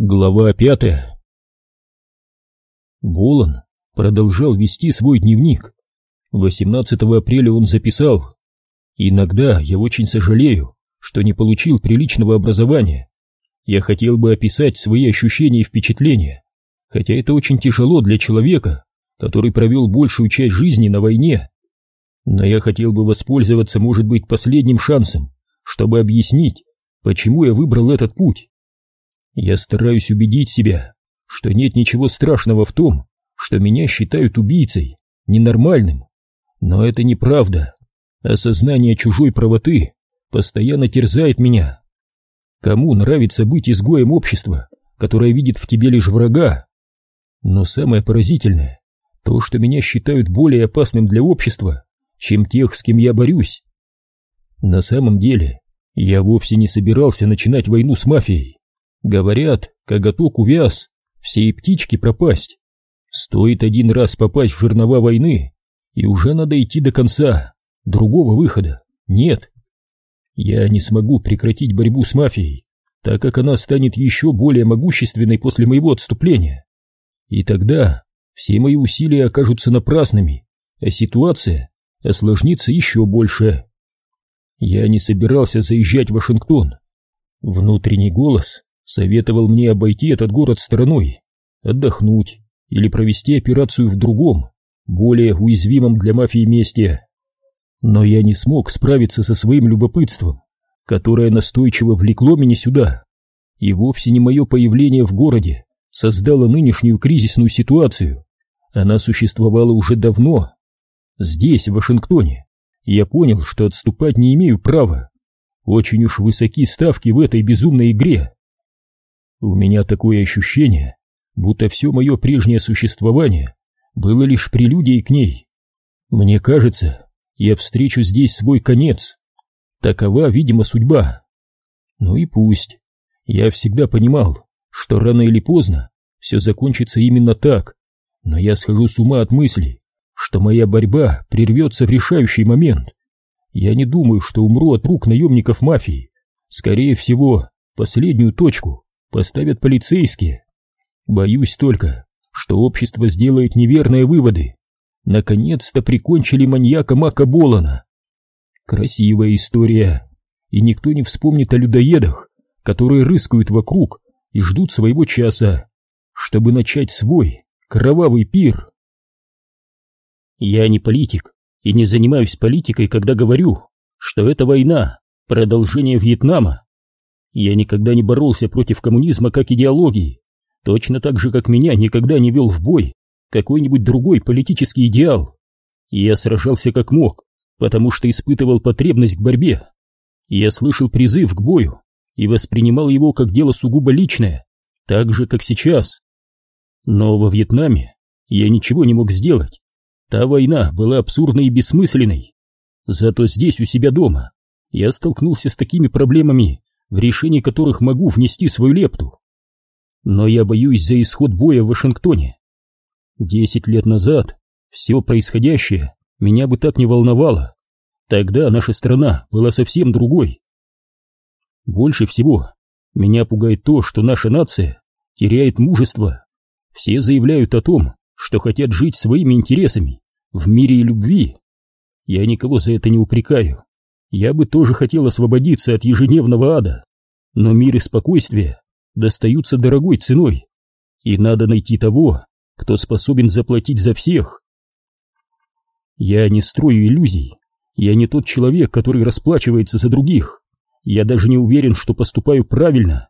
Глава пятая Болон продолжал вести свой дневник. 18 апреля он записал «Иногда я очень сожалею, что не получил приличного образования. Я хотел бы описать свои ощущения и впечатления, хотя это очень тяжело для человека, который провел большую часть жизни на войне. Но я хотел бы воспользоваться, может быть, последним шансом, чтобы объяснить, почему я выбрал этот путь. Я стараюсь убедить себя, что нет ничего страшного в том, что меня считают убийцей, ненормальным. Но это неправда. Осознание чужой правоты постоянно терзает меня. Кому нравится быть изгоем общества, которое видит в тебе лишь врага? Но самое поразительное — то, что меня считают более опасным для общества, чем тех, с кем я борюсь. На самом деле, я вовсе не собирался начинать войну с мафией. Говорят, коготок увяз, все и птички пропасть. Стоит один раз попасть в жернова войны, и уже надо идти до конца. Другого выхода нет. Я не смогу прекратить борьбу с мафией, так как она станет еще более могущественной после моего отступления. И тогда все мои усилия окажутся напрасными, а ситуация осложнится еще больше. Я не собирался заезжать в Вашингтон. Внутренний голос советовал мне обойти этот город стороной, отдохнуть или провести операцию в другом, более уязвимом для мафии месте. Но я не смог справиться со своим любопытством, которое настойчиво влекло меня сюда. И вовсе не мое появление в городе создало нынешнюю кризисную ситуацию. Она существовала уже давно. Здесь, в Вашингтоне, я понял, что отступать не имею права. Очень уж высоки ставки в этой безумной игре. У меня такое ощущение, будто все мое прежнее существование было лишь прелюдией к ней. Мне кажется, я встречу здесь свой конец. Такова, видимо, судьба. Ну и пусть. Я всегда понимал, что рано или поздно все закончится именно так, но я схожу с ума от мысли, что моя борьба прервется в решающий момент. Я не думаю, что умру от рук наемников мафии. Скорее всего, последнюю точку поставят полицейские. Боюсь только, что общество сделает неверные выводы. Наконец-то прикончили маньяка Мака Болана. Красивая история, и никто не вспомнит о людоедах, которые рыскают вокруг и ждут своего часа, чтобы начать свой кровавый пир. Я не политик и не занимаюсь политикой, когда говорю, что это война, продолжение Вьетнама. Я никогда не боролся против коммунизма как идеологии, точно так же, как меня никогда не вел в бой какой-нибудь другой политический идеал. Я сражался как мог, потому что испытывал потребность к борьбе. Я слышал призыв к бою и воспринимал его как дело сугубо личное, так же, как сейчас. Но во Вьетнаме я ничего не мог сделать. Та война была абсурдной и бессмысленной. Зато здесь, у себя дома, я столкнулся с такими проблемами, в решении которых могу внести свою лепту. Но я боюсь за исход боя в Вашингтоне. Десять лет назад все происходящее меня бы так не волновало. Тогда наша страна была совсем другой. Больше всего меня пугает то, что наша нация теряет мужество. Все заявляют о том, что хотят жить своими интересами в мире и любви. Я никого за это не упрекаю. Я бы тоже хотел освободиться от ежедневного ада, но мир и спокойствие достаются дорогой ценой, и надо найти того, кто способен заплатить за всех. Я не строю иллюзий, я не тот человек, который расплачивается за других, я даже не уверен, что поступаю правильно,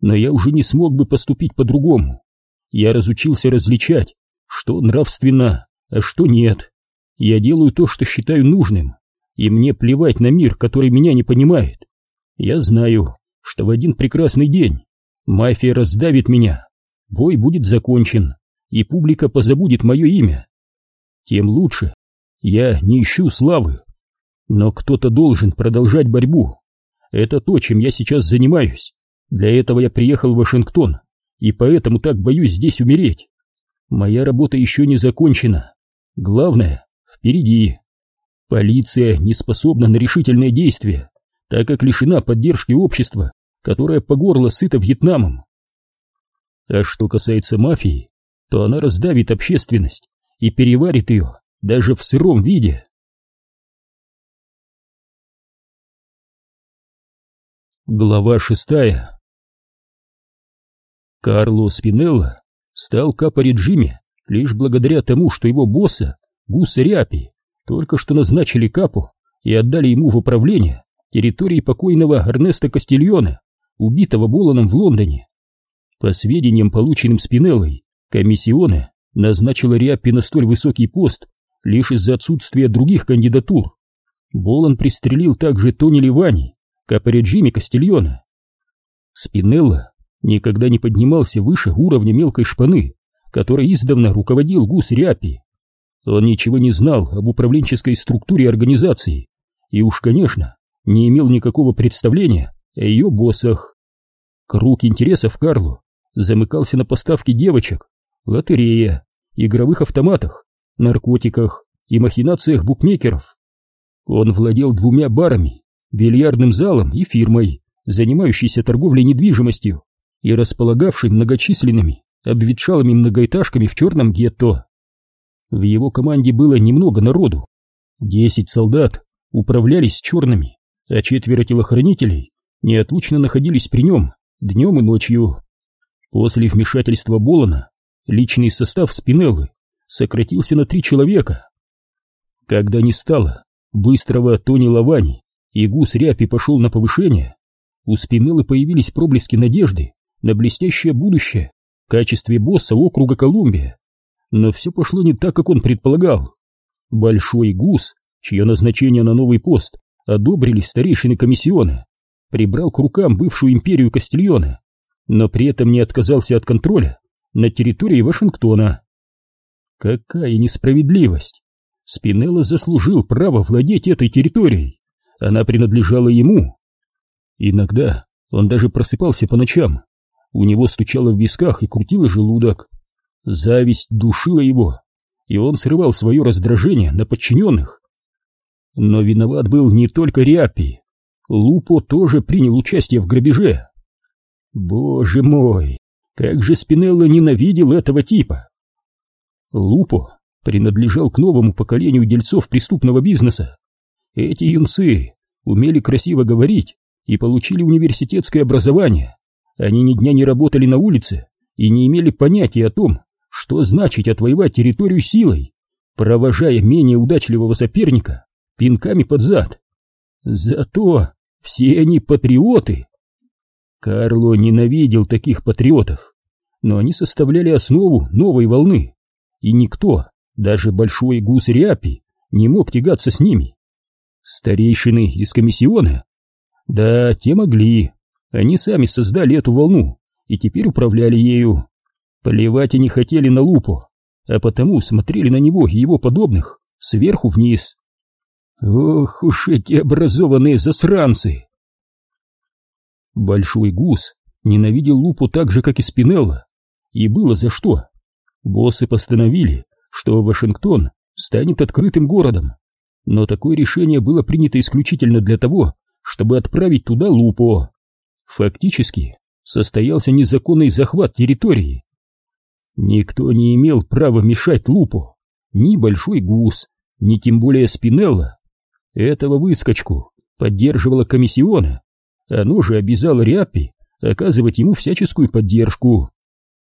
но я уже не смог бы поступить по-другому. Я разучился различать, что нравственно, а что нет. Я делаю то, что считаю нужным, и мне плевать на мир, который меня не понимает. Я знаю, что в один прекрасный день мафия раздавит меня, бой будет закончен, и публика позабудет мое имя. Тем лучше. Я не ищу славы. Но кто-то должен продолжать борьбу. Это то, чем я сейчас занимаюсь. Для этого я приехал в Вашингтон, и поэтому так боюсь здесь умереть. Моя работа еще не закончена. Главное, впереди. Полиция не способна на решительные действия, так как лишена поддержки общества, которое по горло сыто Вьетнамом. А что касается мафии, то она раздавит общественность и переварит ее даже в сыром виде. Глава шестая Карло Спинелло стал капо Джимми лишь благодаря тому, что его босса, Гуса Ряпи, только что назначили капу и отдали ему в управление территории покойного Эрнеста Кастильона, убитого Боланом в Лондоне. По сведениям, полученным Спинеллой, комиссионе назначила Ряппи на столь высокий пост лишь из-за отсутствия других кандидатур. Болан пристрелил также Тони Ливани, капореджиме Кастильона. Спинелла никогда не поднимался выше уровня мелкой шпаны, которой издавна руководил Гус Ряпи. Он ничего не знал об управленческой структуре организации и уж, конечно, не имел никакого представления о ее боссах. Круг интересов Карлу замыкался на поставке девочек, лотерея, игровых автоматах, наркотиках и махинациях букмекеров. Он владел двумя барами, бильярдным залом и фирмой, занимающейся торговлей недвижимостью и располагавшей многочисленными обветшалыми многоэтажками в черном гетто. В его команде было немного народу. Десять солдат управлялись черными, а четверо телохранителей неотлучно находились при нем днем и ночью. После вмешательства Болона личный состав Спинеллы сократился на три человека. Когда не стало быстрого Тони Лавани и Гус Ряпи пошел на повышение, у Спинеллы появились проблески надежды на блестящее будущее в качестве босса округа Колумбия. Но все пошло не так, как он предполагал. Большой Гус, чье назначение на новый пост одобрили старейшины комиссиона, прибрал к рукам бывшую империю Кастильона, но при этом не отказался от контроля на территории Вашингтона. Какая несправедливость! Спинелло заслужил право владеть этой территорией. Она принадлежала ему. Иногда он даже просыпался по ночам. У него стучало в висках и крутило желудок. Зависть душила его, и он срывал свое раздражение на подчиненных. Но виноват был не только Риаппи. Лупо тоже принял участие в грабеже. Боже мой, как же Спинелло ненавидел этого типа! Лупо принадлежал к новому поколению дельцов преступного бизнеса. Эти юнцы умели красиво говорить и получили университетское образование. Они ни дня не работали на улице и не имели понятия о том, что значит отвоевать территорию силой, провожая менее удачливого соперника пинками под зад. Зато все они патриоты. Карло ненавидел таких патриотов, но они составляли основу новой волны, и никто, даже большой гус Ряпи, не мог тягаться с ними. Старейшины из комиссиона? Да, те могли. Они сами создали эту волну и теперь управляли ею. Плевать они хотели на лупу, а потому смотрели на него и его подобных сверху вниз. Ох уж эти образованные засранцы! Большой гус ненавидел Лупу так же, как и Спинелла, и было за что. Боссы постановили, что Вашингтон станет открытым городом, но такое решение было принято исключительно для того, чтобы отправить туда Лупо. Фактически состоялся незаконный захват территории. Никто не имел права мешать Лупу, ни Большой Гус, ни тем более Спинелла. Этого выскочку поддерживала комиссиона, оно же обязало Ряппи оказывать ему всяческую поддержку.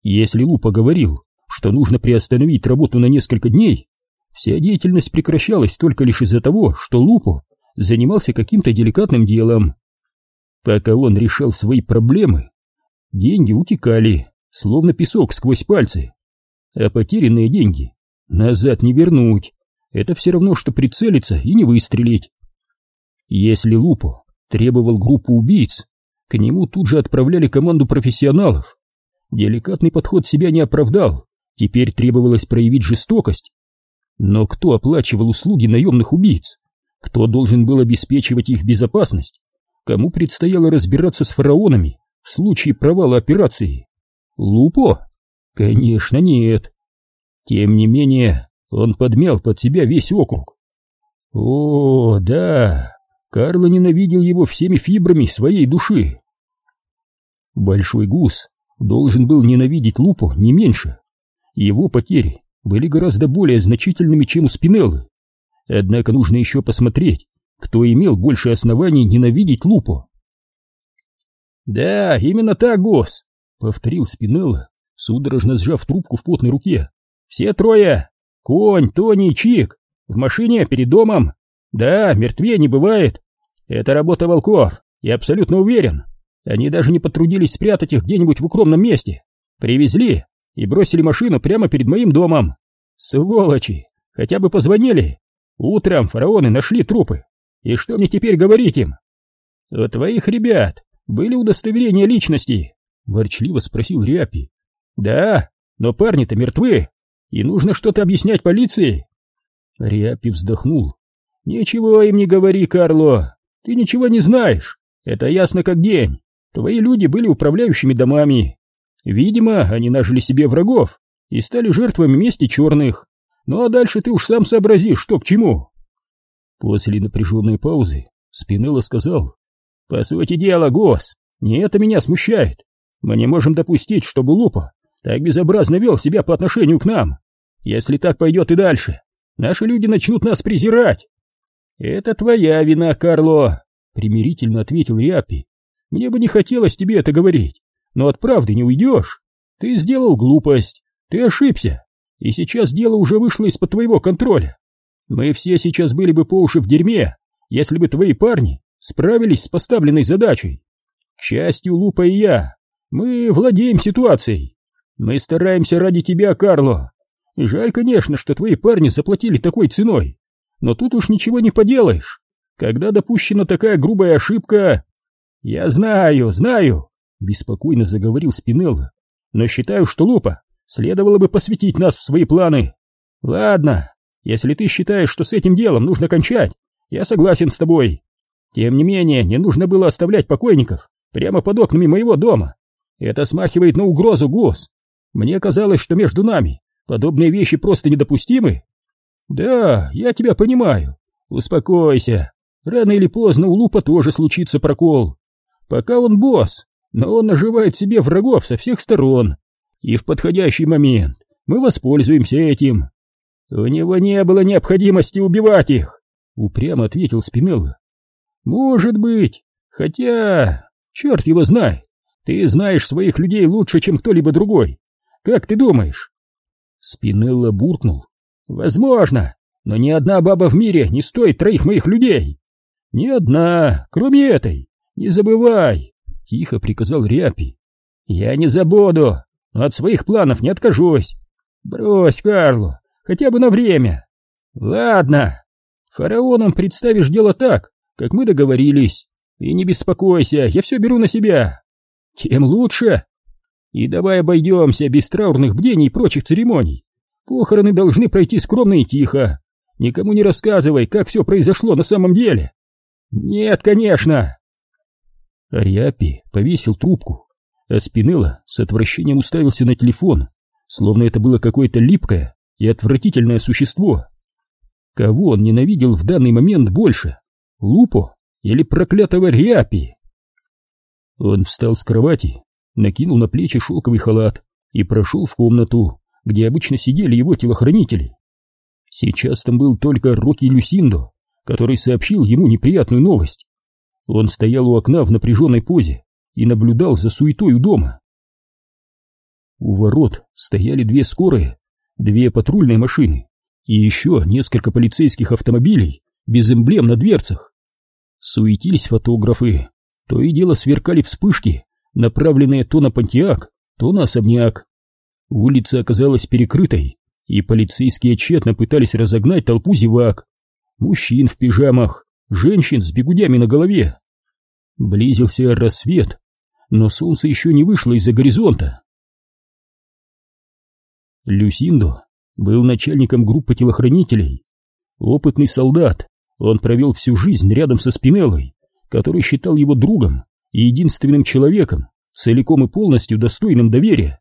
Если Лупа говорил, что нужно приостановить работу на несколько дней, вся деятельность прекращалась только лишь из-за того, что Лупо занимался каким-то деликатным делом. Пока он решал свои проблемы, деньги утекали, словно песок сквозь пальцы. А потерянные деньги назад не вернуть. Это все равно, что прицелиться и не выстрелить. Если Лупо требовал группу убийц, к нему тут же отправляли команду профессионалов. Деликатный подход себя не оправдал, теперь требовалось проявить жестокость. Но кто оплачивал услуги наемных убийц? Кто должен был обеспечивать их безопасность? Кому предстояло разбираться с фараонами в случае провала операции? Лупо? Конечно, нет. Тем не менее, он подмял под себя весь округ. О, да, Карло ненавидел его всеми фибрами своей души. Большой гус должен был ненавидеть Лупу не меньше. Его потери были гораздо более значительными, чем у Спинеллы. Однако нужно еще посмотреть, кто имел больше оснований ненавидеть Лупу. «Да, именно так, Гос», — повторил Спинелла, судорожно сжав трубку в потной руке. «Все трое! Конь, Тони Чик! В машине перед домом! Да, мертвее не бывает! Это работа волков, я абсолютно уверен! Они даже не потрудились спрятать их где-нибудь в укромном месте! Привезли и бросили машину прямо перед моим домом! Сволочи! Хотя бы позвонили! Утром фараоны нашли трупы! И что мне теперь говорить им? У твоих ребят были удостоверения личности? Ворчливо спросил Ряпи. Да, но парни-то мертвы, и нужно что-то объяснять полиции. Ряпи вздохнул. Ничего им не говори, Карло, ты ничего не знаешь, это ясно как день. Твои люди были управляющими домами. Видимо, они нажили себе врагов и стали жертвами мести черных. Ну а дальше ты уж сам сообразишь, что к чему. После напряженной паузы Спинелло сказал. По сути дела, Гос, не это меня смущает. Мы не можем допустить, чтобы Лупа так безобразно вел себя по отношению к нам. Если так пойдет и дальше, наши люди начнут нас презирать. Это твоя вина, Карло, примирительно ответил Ряпи. Мне бы не хотелось тебе это говорить, но от правды не уйдешь. Ты сделал глупость, ты ошибся, и сейчас дело уже вышло из-под твоего контроля. Мы все сейчас были бы по уши в дерьме, если бы твои парни справились с поставленной задачей. К счастью, Лупа и я, мы владеем ситуацией. Мы стараемся ради тебя, Карло. Жаль, конечно, что твои парни заплатили такой ценой, но тут уж ничего не поделаешь. Когда допущена такая грубая ошибка... Я знаю, знаю, беспокойно заговорил Спинелло, но считаю, что Лупа следовало бы посвятить нас в свои планы. Ладно, если ты считаешь, что с этим делом нужно кончать, я согласен с тобой. Тем не менее, не нужно было оставлять покойников прямо под окнами моего дома. Это смахивает на угрозу, Гос. Мне казалось, что между нами подобные вещи просто недопустимы. Да, я тебя понимаю. Успокойся. Рано или поздно у Лупа тоже случится прокол. Пока он босс, но он наживает себе врагов со всех сторон. И в подходящий момент мы воспользуемся этим. У него не было необходимости убивать их, упрямо ответил Спинелло. Может быть, хотя, черт его знает, ты знаешь своих людей лучше, чем кто-либо другой. Как ты думаешь? Спинелло буркнул. Возможно, но ни одна баба в мире не стоит троих моих людей. Ни одна, кроме этой. Не забывай, тихо приказал Ряпи. Я не забуду, но от своих планов не откажусь. Брось, Карло, хотя бы на время. Ладно, фараоном представишь дело так, как мы договорились. И не беспокойся, я все беру на себя. Тем лучше. И давай обойдемся без траурных бдений и прочих церемоний. Похороны должны пройти скромно и тихо. Никому не рассказывай, как все произошло на самом деле. Нет, конечно. Ариапи повесил трубку, а Спинелла с отвращением уставился на телефон, словно это было какое-то липкое и отвратительное существо. Кого он ненавидел в данный момент больше, Лупо или проклятого Риапи? Он встал с кровати, накинул на плечи шелковый халат и прошел в комнату, где обычно сидели его телохранители. Сейчас там был только Рокки Люсиндо, который сообщил ему неприятную новость. Он стоял у окна в напряженной позе и наблюдал за суетой у дома. У ворот стояли две скорые, две патрульные машины и еще несколько полицейских автомобилей без эмблем на дверцах. Суетились фотографы, то и дело сверкали вспышки, направленные то на Пантиак, то на особняк. Улица оказалась перекрытой, и полицейские тщетно пытались разогнать толпу зевак. Мужчин в пижамах, женщин с бегудями на голове. Близился рассвет, но солнце еще не вышло из-за горизонта. Люсиндо был начальником группы телохранителей. Опытный солдат, он провел всю жизнь рядом со Спинеллой, который считал его другом и единственным человеком, целиком и полностью достойным доверия.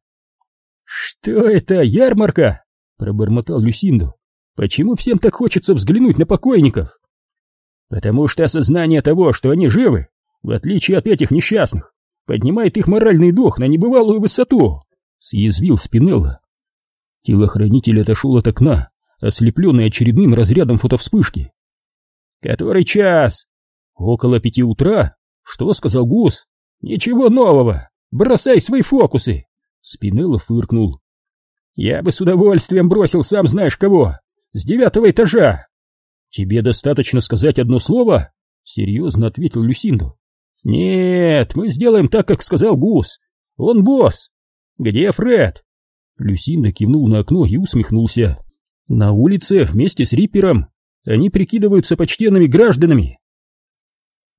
«Что это, ярмарка?» — пробормотал Люсиндо. «Почему всем так хочется взглянуть на покойников?» «Потому что осознание того, что они живы, в отличие от этих несчастных, поднимает их моральный дух на небывалую высоту, съязвил Спинелла. Телохранитель отошел от окна, ослепленный очередным разрядом фотовспышки. «Который час?» «Около пяти утра?» «Что?» — сказал Гус. «Ничего нового! Бросай свои фокусы!» Спинелло фыркнул. «Я бы с удовольствием бросил сам знаешь кого! С девятого этажа!» «Тебе достаточно сказать одно слово?» — серьезно ответил Люсинду. «Нет, мы сделаем так, как сказал Гус. Он босс. Где Фред?» Люсинда кивнул на окно и усмехнулся. «На улице вместе с Риппером. Они прикидываются почтенными гражданами».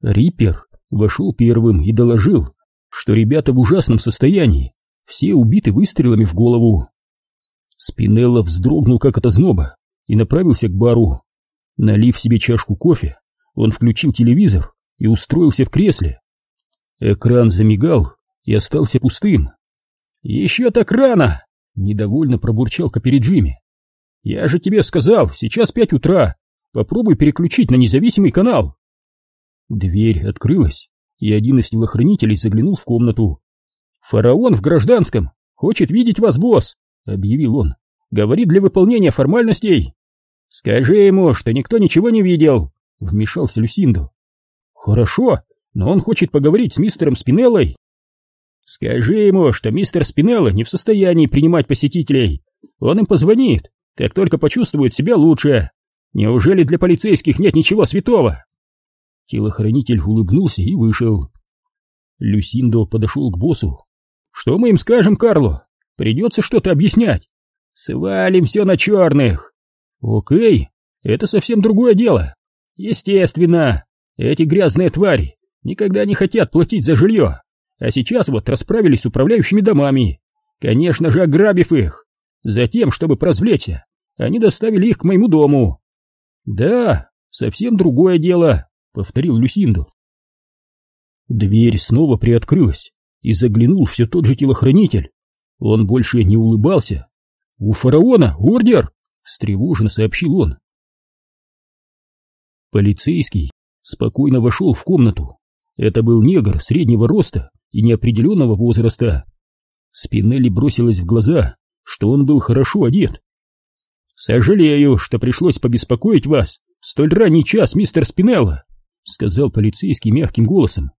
Риппер вошел первым и доложил, что ребята в ужасном состоянии, все убиты выстрелами в голову. Спинелло вздрогнул как от озноба и направился к бару. Налив себе чашку кофе, он включил телевизор и устроился в кресле. Экран замигал и остался пустым. «Еще так рано!» — недовольно пробурчал Капериджими. «Я же тебе сказал, сейчас пять утра. Попробуй переключить на независимый канал». Дверь открылась, и один из телохранителей заглянул в комнату. «Фараон в гражданском! Хочет видеть вас, босс!» — объявил он. «Говорит для выполнения формальностей!» «Скажи ему, что никто ничего не видел!» — вмешался Люсиндо. «Хорошо, но он хочет поговорить с мистером Спинеллой». «Скажи ему, что мистер Спинелла не в состоянии принимать посетителей. Он им позвонит, как только почувствует себя лучше. Неужели для полицейских нет ничего святого?» Телохранитель улыбнулся и вышел. Люсиндо подошел к боссу. «Что мы им скажем, Карло? Придется что-то объяснять. Свалим все на черных!» «Окей, это совсем другое дело. Естественно, эти грязные твари никогда не хотят платить за жилье, а сейчас вот расправились с управляющими домами, конечно же ограбив их. Затем, чтобы прозвлечься, они доставили их к моему дому». «Да, совсем другое дело», повторил Люсинду. Дверь снова приоткрылась, и заглянул все тот же телохранитель. Он больше не улыбался. «У фараона ордер!» — встревоженно сообщил он. Полицейский спокойно вошел в комнату. Это был негр среднего роста и неопределенного возраста. Спинелли бросилась в глаза, что он был хорошо одет. «Сожалею, что пришлось побеспокоить вас в столь ранний час, мистер Спинелла», — сказал полицейский мягким голосом.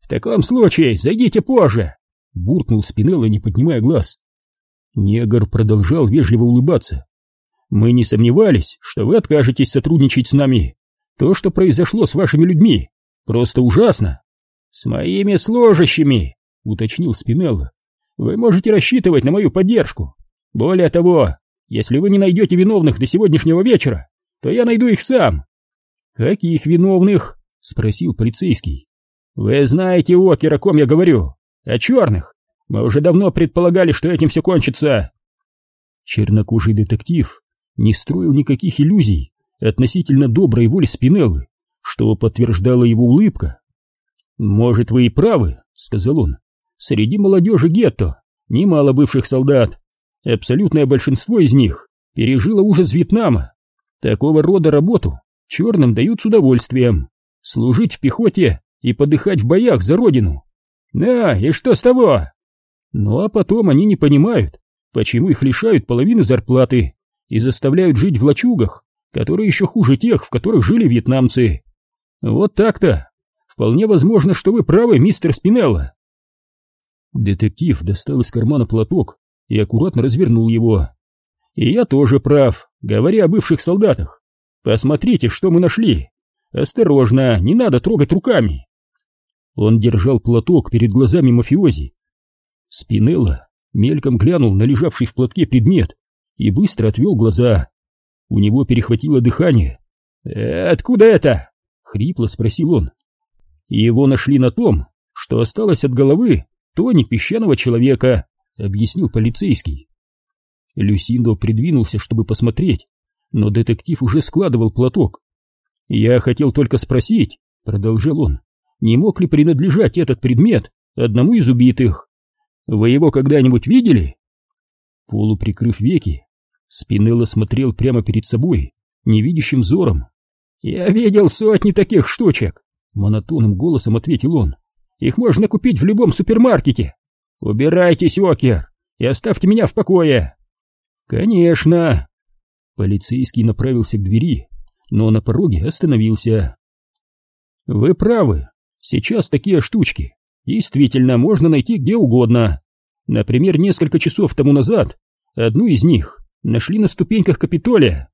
«В таком случае зайдите позже!» — буркнул Спинелло, не поднимая глаз. Негр продолжал вежливо улыбаться. «Мы не сомневались, что вы откажетесь сотрудничать с нами. То, что произошло с вашими людьми, просто ужасно!» «С моими служащими!» — уточнил Спинелло. «Вы можете рассчитывать на мою поддержку. Более того, если вы не найдете виновных до сегодняшнего вечера, то я найду их сам». «Каких виновных?» — спросил полицейский. «Вы знаете, Окер, о ком я говорю? О черных. Мы уже давно предполагали, что этим все кончится». Чернокожий детектив не строил никаких иллюзий относительно доброй воли Спинеллы, что подтверждала его улыбка. «Может, вы и правы», — сказал он. «Среди молодежи гетто немало бывших солдат. Абсолютное большинство из них пережило ужас Вьетнама. Такого рода работу черным дают с удовольствием служить в пехоте и подыхать в боях за родину. Да, и что с того? Ну а потом они не понимают, почему их лишают половины зарплаты и заставляют жить в лачугах, которые еще хуже тех, в которых жили вьетнамцы. Вот так-то. Вполне возможно, что вы правы, мистер Спинелло. Детектив достал из кармана платок и аккуратно развернул его. И я тоже прав, говоря о бывших солдатах. Посмотрите, что мы нашли. «Осторожно, не надо трогать руками!» Он держал платок перед глазами мафиози. Спинелло мельком глянул на лежавший в платке предмет и быстро отвел глаза. У него перехватило дыхание. «Э, «Откуда это?» — хрипло спросил он. «Его нашли на том, что осталось от головы тони песчаного человека», — объяснил полицейский. Люсиндо придвинулся, чтобы посмотреть, но детектив уже складывал платок. «Я хотел только спросить», — продолжил он, — «не мог ли принадлежать этот предмет одному из убитых? Вы его когда-нибудь видели?» Полуприкрыв веки, Спинелло смотрел прямо перед собой, невидящим взором. «Я видел сотни таких штучек», — монотонным голосом ответил он. Их можно купить в любом супермаркете. Убирайтесь, Окер, и оставьте меня в покое. Конечно. Полицейский направился к двери, но на пороге остановился. Вы правы. Сейчас такие штучки действительно можно найти где угодно. Например, несколько часов тому назад одну из них нашли на ступеньках Капитолия.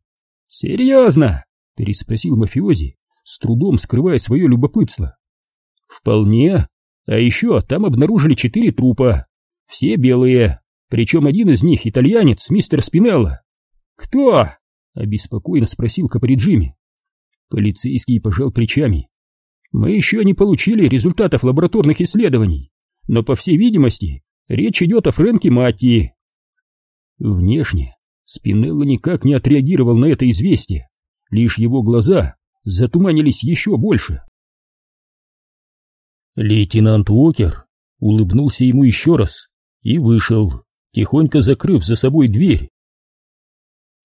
Серьезно? Переспросил мафиози, с трудом скрывая свое любопытство. Вполне. А еще там обнаружили четыре трупа. Все белые. Причем один из них итальянец, мистер Спинелло. Кто? Обеспокоенно спросил Каприджими. Полицейский пожал плечами. Мы еще не получили результатов лабораторных исследований, но, по всей видимости, речь идет о Фрэнке Матти. Внешне Спинелло никак не отреагировал на это известие, лишь его глаза затуманились еще больше. Лейтенант Уокер улыбнулся ему еще раз и вышел, тихонько закрыв за собой дверь.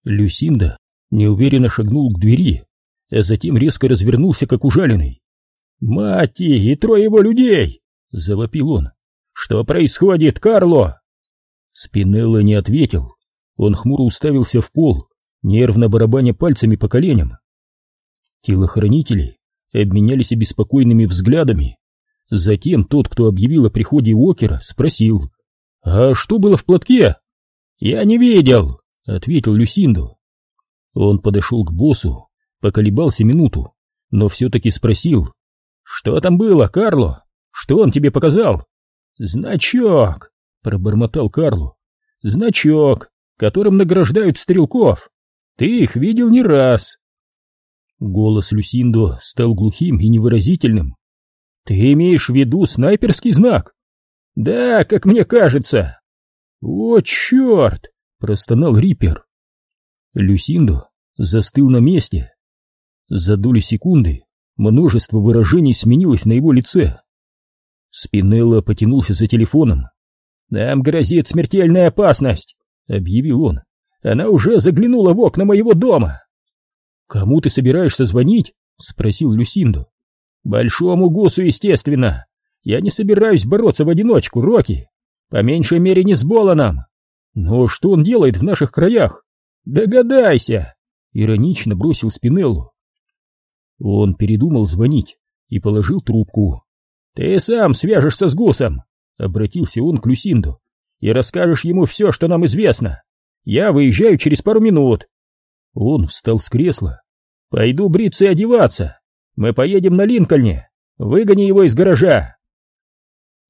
Люсинда неуверенно шагнул к двери, а затем резко развернулся, как ужаленный. «Мати и трое его людей!» — завопил он. «Что происходит, Карло?» Спинелло не ответил. Он хмуро уставился в пол, нервно барабаня пальцами по коленям. Телохранители обменялись обеспокоенными взглядами. Затем тот, кто объявил о приходе Уокера, спросил. «А что было в платке?» «Я не видел», — ответил Люсинду. Он подошел к боссу, поколебался минуту, но все-таки спросил. «Что там было, Карло? Что он тебе показал?» «Значок», — пробормотал Карло. «Значок, которым награждают стрелков. Ты их видел не раз». Голос Люсиндо стал глухим и невыразительным. «Ты имеешь в виду снайперский знак?» «Да, как мне кажется». «О, черт!» — простонал Риппер. Люсиндо застыл на месте. За доли секунды Множество выражений сменилось на его лице. Спинелло потянулся за телефоном. «Нам грозит смертельная опасность», — объявил он. «Она уже заглянула в окна моего дома». «Кому ты собираешься звонить?» — спросил Люсинду. «Большому гусу, естественно. Я не собираюсь бороться в одиночку, Рокки. По меньшей мере не с Боланом. Но что он делает в наших краях?» «Догадайся!» — иронично бросил Спинеллу. Он передумал звонить и положил трубку. «Ты сам свяжешься с Гусом!» — обратился он к Люсинду. «И расскажешь ему все, что нам известно. Я выезжаю через пару минут». Он встал с кресла. «Пойду бриться и одеваться. Мы поедем на Линкольне. Выгони его из гаража».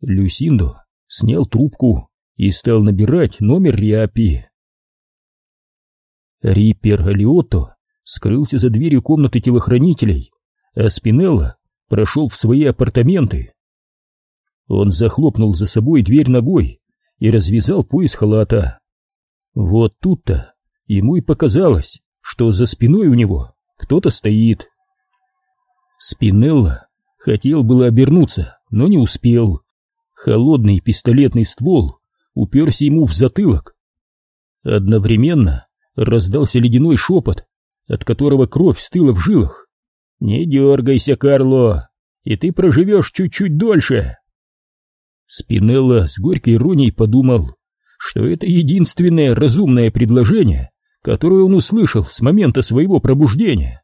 Люсиндо снял трубку и стал набирать номер Риапи. Риппер Алиотто скрылся за дверью комнаты телохранителей, а Спинелло прошел в свои апартаменты. Он захлопнул за собой дверь ногой и развязал пояс халата. Вот тут-то ему и показалось, что за спиной у него кто-то стоит. Спинелло хотел было обернуться, но не успел. Холодный пистолетный ствол уперся ему в затылок. Одновременно раздался ледяной шепот, от которого кровь стыла в жилах. «Не дергайся, Карло, и ты проживешь чуть-чуть дольше!» Спинелло с горькой иронией подумал, что это единственное разумное предложение, которое он услышал с момента своего пробуждения.